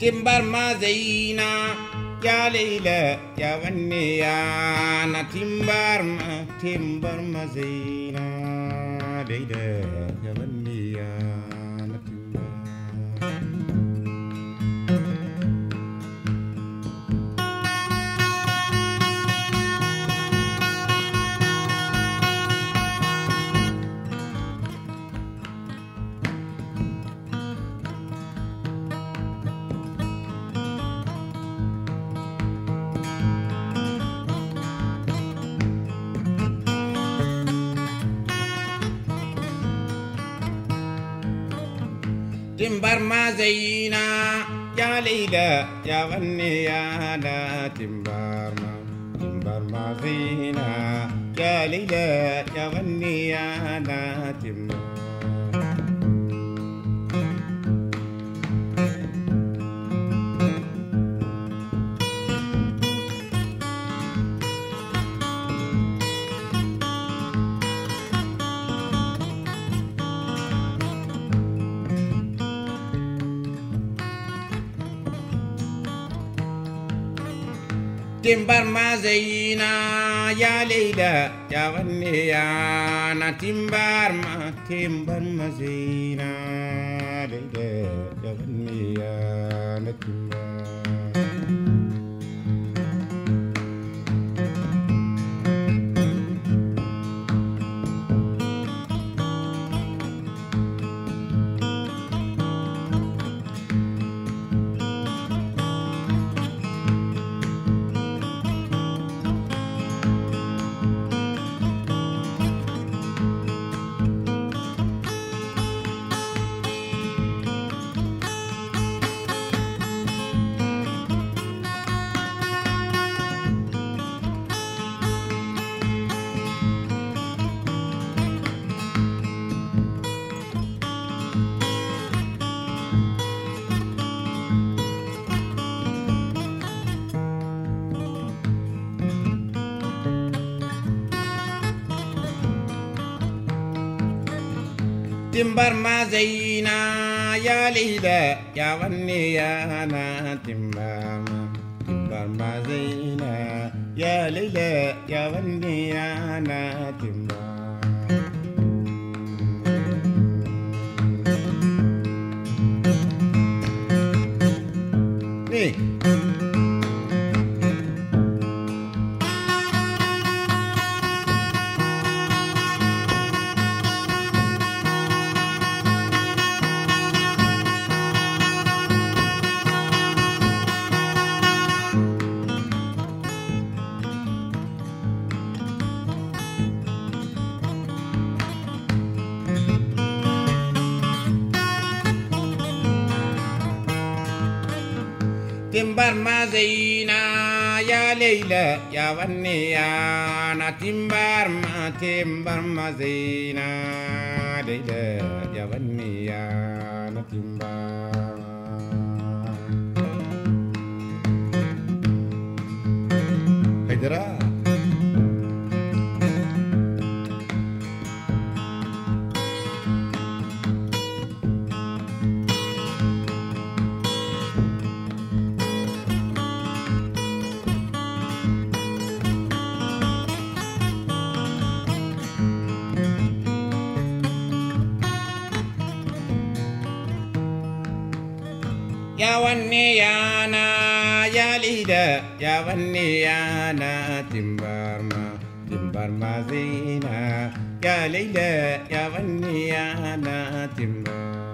تمبرمازينا يا ليلى يا غنيانا تمبرمازينا ليلى يا غنيانا تمبر ما زينا يا ليلى يا غني يا هلا تمبر ما تمبر ما زينا يا ليلى يا غني يا هلا تمبر Timbarma Zeyna ya Leyla ya Vanneyana Timbarma Timbarma Zeyna Leyla ya Vanneyana Timbarma ತಿಂಬರ್ಮಜೈನಾಯಲಿದ ಯಾವನ್ನೆಯನ ತಿಂಬರ್ಮ ತಿಂಬರ್ಮಜೈನ ಯಲಿದ ಯಾವನ್ನೆಯನ ತಿಂಬ Hey. Timbarma ya Leila ya na Timbarma Timbarma Zaina Leila ya Vanniya na Timbarma Hydra yawanniyaana yaalida yawanniyaana timbarma timbarma zina yaalida yawanniyaana timbarma